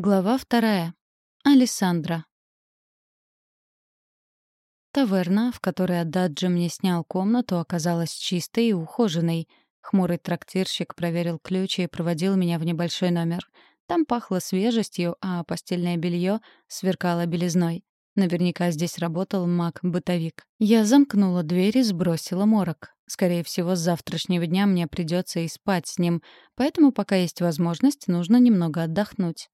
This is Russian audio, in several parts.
Глава вторая. Алессандра. Таверна, в которой Ададжи мне снял комнату, оказалась чистой и ухоженной. Хмурый трактирщик проверил ключи и проводил меня в небольшой номер. Там пахло свежестью, а постельное белье сверкало белизной. Наверняка здесь работал маг-бытовик. Я замкнула дверь и сбросила морок. Скорее всего, с завтрашнего дня мне придется и спать с ним, поэтому пока есть возможность, нужно немного отдохнуть.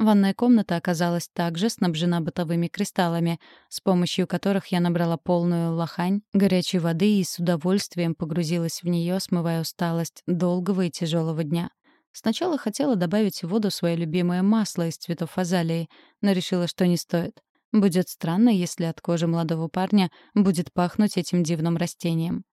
Ванная комната оказалась также снабжена бытовыми кристаллами, с помощью которых я набрала полную лохань горячей воды и с удовольствием погрузилась в нее, смывая усталость долгого и тяжелого дня. Сначала хотела добавить в воду свое любимое масло из цветов азалии, но решила, что не стоит. Будет странно, если от кожи молодого парня будет пахнуть этим дивным растением.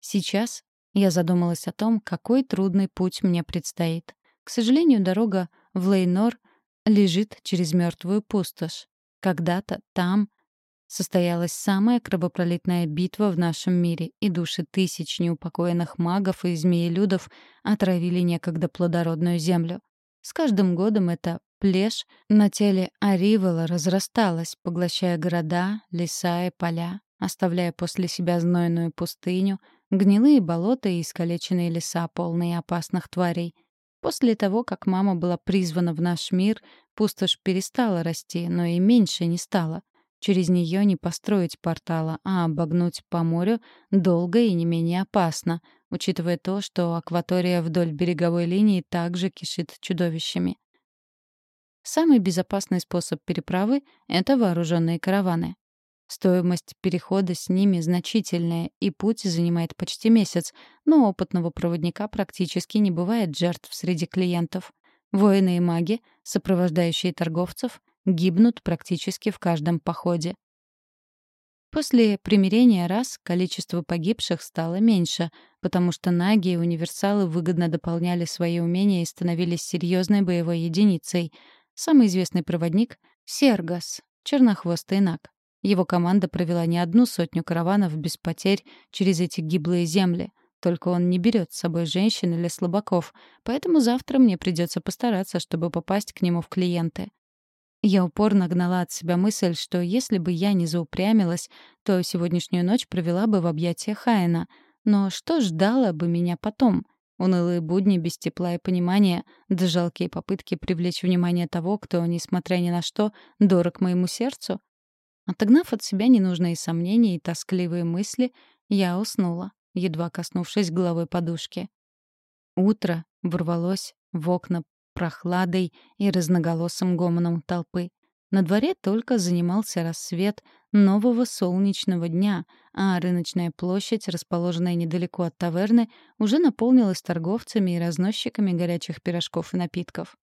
Сейчас я задумалась о том, какой трудный путь мне предстоит. К сожалению, дорога в Лейнор — лежит через мертвую пустошь. Когда-то там состоялась самая кровопролитная битва в нашем мире, и души тысяч неупокоенных магов и змеелюдов отравили некогда плодородную землю. С каждым годом эта плешь на теле Аривала разрасталась, поглощая города, леса и поля, оставляя после себя знойную пустыню, гнилые болота и искалеченные леса, полные опасных тварей — После того, как мама была призвана в наш мир, пустошь перестала расти, но и меньше не стала. Через нее не построить портала, а обогнуть по морю долго и не менее опасно, учитывая то, что акватория вдоль береговой линии также кишит чудовищами. Самый безопасный способ переправы — это вооруженные караваны. Стоимость перехода с ними значительная, и путь занимает почти месяц, но опытного проводника практически не бывает жертв среди клиентов. Воины и маги, сопровождающие торговцев, гибнут практически в каждом походе. После примирения раз количество погибших стало меньше, потому что наги и универсалы выгодно дополняли свои умения и становились серьезной боевой единицей. Самый известный проводник — Сергас, чернохвостый наг. Его команда провела не одну сотню караванов без потерь через эти гиблые земли. Только он не берет с собой женщин или слабаков, поэтому завтра мне придется постараться, чтобы попасть к нему в клиенты. Я упорно гнала от себя мысль, что если бы я не заупрямилась, то сегодняшнюю ночь провела бы в объятиях Хайна. Но что ждало бы меня потом? Унылые будни без тепла и понимания, да жалкие попытки привлечь внимание того, кто, несмотря ни на что, дорог моему сердцу? Отогнав от себя ненужные сомнения и тоскливые мысли, я уснула, едва коснувшись головой подушки. Утро ворвалось в окна прохладой и разноголосым гомоном толпы. На дворе только занимался рассвет нового солнечного дня, а рыночная площадь, расположенная недалеко от таверны, уже наполнилась торговцами и разносчиками горячих пирожков и напитков.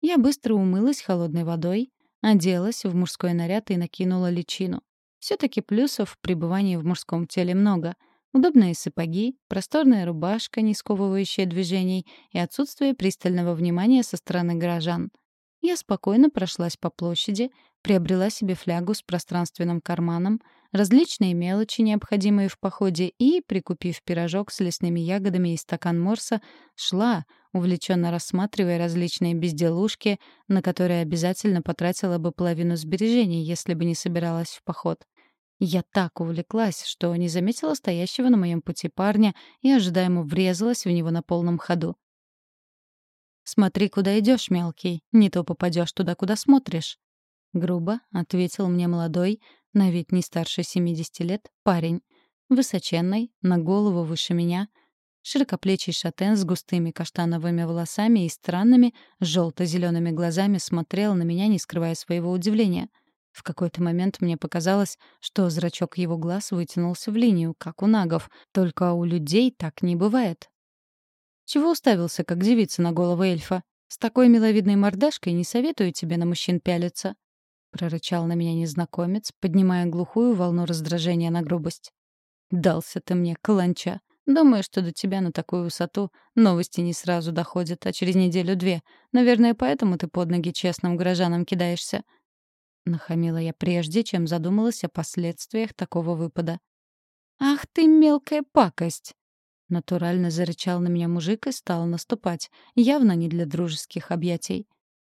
Я быстро умылась холодной водой, Оделась в мужской наряд и накинула личину. Все-таки плюсов в пребывании в мужском теле много. Удобные сапоги, просторная рубашка, не сковывающая движений, и отсутствие пристального внимания со стороны горожан. Я спокойно прошлась по площади, приобрела себе флягу с пространственным карманом, различные мелочи, необходимые в походе, и, прикупив пирожок с лесными ягодами и стакан морса, шла, увлеченно рассматривая различные безделушки, на которые обязательно потратила бы половину сбережений, если бы не собиралась в поход. Я так увлеклась, что не заметила стоящего на моем пути парня и ожидаемо врезалась в него на полном ходу. «Смотри, куда идешь, мелкий, не то попадешь туда, куда смотришь», — грубо ответил мне молодой, на вид не старше 70 лет, парень. Высоченный, на голову выше меня, широкоплечий шатен с густыми каштановыми волосами и странными желто-зелеными глазами смотрел на меня, не скрывая своего удивления. В какой-то момент мне показалось, что зрачок его глаз вытянулся в линию, как у нагов, только у людей так не бывает. Чего уставился, как девица на голову эльфа? С такой миловидной мордашкой не советую тебе на мужчин пялиться. — прорычал на меня незнакомец, поднимая глухую волну раздражения на грубость. «Дался ты мне, каланча. Думаю, что до тебя на такую высоту новости не сразу доходят, а через неделю-две. Наверное, поэтому ты под ноги честным горожанам кидаешься». Нахамила я прежде, чем задумалась о последствиях такого выпада. «Ах ты, мелкая пакость!» Натурально зарычал на меня мужик и стал наступать, явно не для дружеских объятий.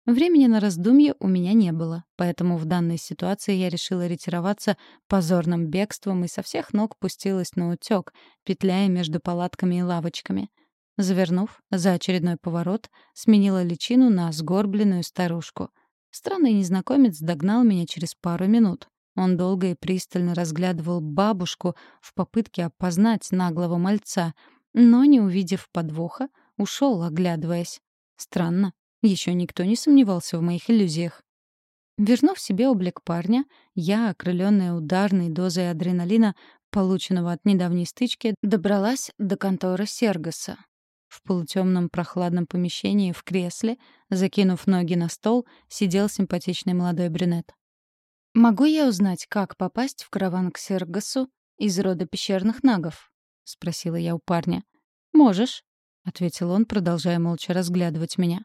Времени на раздумье у меня не было, поэтому в данной ситуации я решила ретироваться позорным бегством и со всех ног пустилась на утёк, петляя между палатками и лавочками. Завернув за очередной поворот, сменила личину на сгорбленную старушку. Странный незнакомец догнал меня через пару минут. Он долго и пристально разглядывал бабушку в попытке опознать наглого мальца, но, не увидев подвоха, ушел, оглядываясь. Странно, еще никто не сомневался в моих иллюзиях. Вернув себе облик парня, я, окрыленная ударной дозой адреналина, полученного от недавней стычки, добралась до конторы Сергоса. В полутемном прохладном помещении в кресле, закинув ноги на стол, сидел симпатичный молодой брюнет. «Могу я узнать, как попасть в караван к Сергосу из рода пещерных нагов?» — спросила я у парня. «Можешь», — ответил он, продолжая молча разглядывать меня.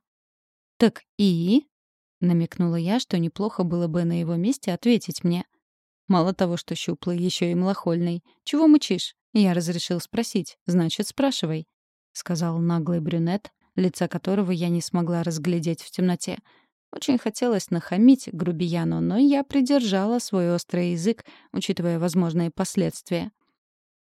«Так и?» — намекнула я, что неплохо было бы на его месте ответить мне. «Мало того, что щуплый, еще и малохольный. Чего мучишь?» Я разрешил спросить. «Значит, спрашивай», — сказал наглый брюнет, лица которого я не смогла разглядеть в темноте. Очень хотелось нахамить грубияну, но я придержала свой острый язык, учитывая возможные последствия.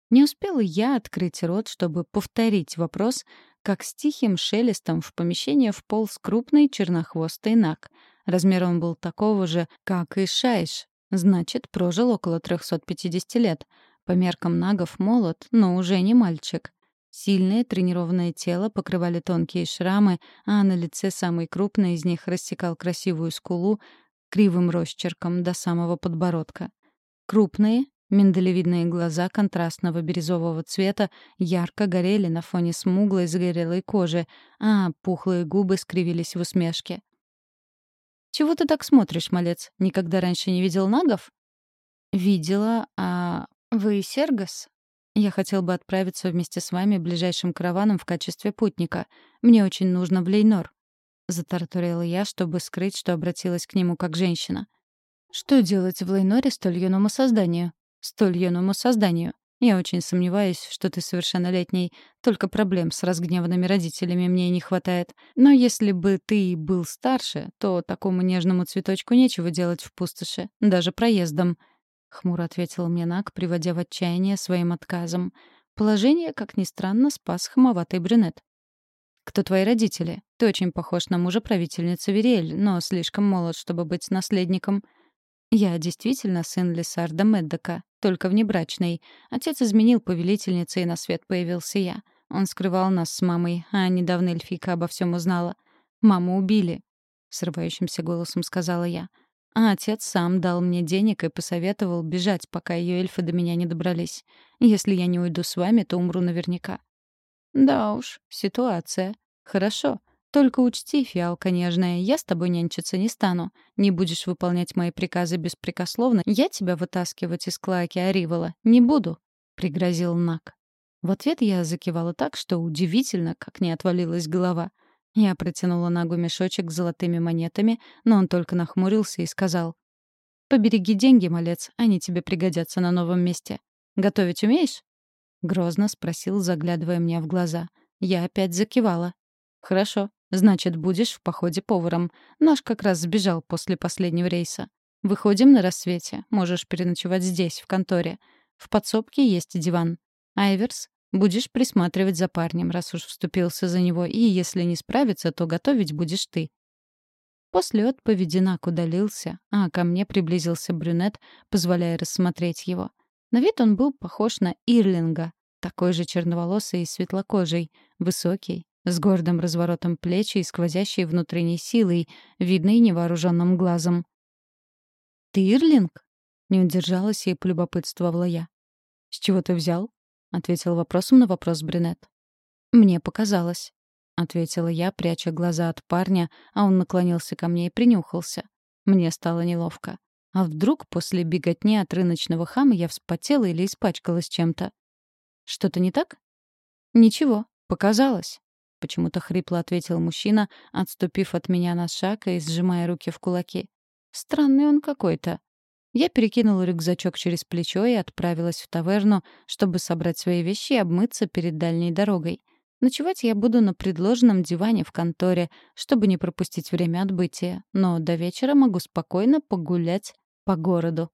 Не успела я открыть рот, чтобы повторить вопрос, как с тихим шелестом в помещение вполз крупный чернохвостый наг. Размер он был такого же, как и шайш, значит, прожил около 350 лет. По меркам нагов молод, но уже не мальчик. Сильное тренированное тело покрывали тонкие шрамы, а на лице самый крупный из них рассекал красивую скулу кривым росчерком до самого подбородка. Крупные, Миндалевидные глаза контрастного бирюзового цвета ярко горели на фоне смуглой загорелой кожи, а пухлые губы скривились в усмешке. «Чего ты так смотришь, малец? Никогда раньше не видел нагов?» «Видела, а вы Сергас?» «Я хотел бы отправиться вместе с вами ближайшим караваном в качестве путника. Мне очень нужно в Лейнор», — затараторила я, чтобы скрыть, что обратилась к нему как женщина. «Что делать в Лейноре столь юному созданию?» Столь юному созданию. Я очень сомневаюсь, что ты совершеннолетний. Только проблем с разгневанными родителями мне не хватает. Но если бы ты был старше, то такому нежному цветочку нечего делать в пустоши, даже проездом. Хмуро ответил мне Нак, приводя в отчаяние своим отказом. Положение, как ни странно, спас хамоватый брюнет. «Кто твои родители? Ты очень похож на мужа правительницы Вериэль, но слишком молод, чтобы быть наследником». «Я действительно сын Лесарда Меддока, только внебрачный. Отец изменил повелительнице, и на свет появился я. Он скрывал нас с мамой, а недавно эльфийка обо всем узнала. Маму убили», — срывающимся голосом сказала я. А отец сам дал мне денег и посоветовал бежать, пока ее эльфы до меня не добрались. Если я не уйду с вами, то умру наверняка. Да уж, ситуация. Хорошо. Только учти, фиалка нежная, я с тобой нянчиться не стану. Не будешь выполнять мои приказы беспрекословно, я тебя вытаскивать из клаки Аривола не буду», — пригрозил Нак. В ответ я закивала так, что удивительно, как не отвалилась голова. Я протянула Нагу мешочек с золотыми монетами, но он только нахмурился и сказал. «Побереги деньги, малец, они тебе пригодятся на новом месте. Готовить умеешь?» Грозно спросил, заглядывая мне в глаза. Я опять закивала. «Хорошо. Значит, будешь в походе поваром. Наш как раз сбежал после последнего рейса. Выходим на рассвете. Можешь переночевать здесь, в конторе. В подсобке есть диван. Айверс, будешь присматривать за парнем, раз уж вступился за него, и если не справится, то готовить будешь ты. После отповеди Нак удалился, а ко мне приблизился брюнет, позволяя рассмотреть его. На вид он был похож на Ирлинга, такой же черноволосый и светлокожий, высокий, с гордым разворотом плеч и сквозящей внутренней силой, видной невооруженным глазом. «Ты Ирлинг?» — не удержалась и полюбопытствовала я. «С чего ты взял?» — ответил вопросом на вопрос брюнет. «Мне показалось», — ответила я, пряча глаза от парня, а он наклонился ко мне и принюхался. Мне стало неловко. А вдруг после беготни от рыночного хама я вспотела или испачкалась чем-то? Что-то не так? Ничего, показалось. — почему-то хрипло ответил мужчина, отступив от меня на шаг и сжимая руки в кулаки. «Странный он какой-то». Я перекинула рюкзачок через плечо и отправилась в таверну, чтобы собрать свои вещи и обмыться перед дальней дорогой. Ночевать я буду на предложенном диване в конторе, чтобы не пропустить время отбытия, но до вечера могу спокойно погулять по городу.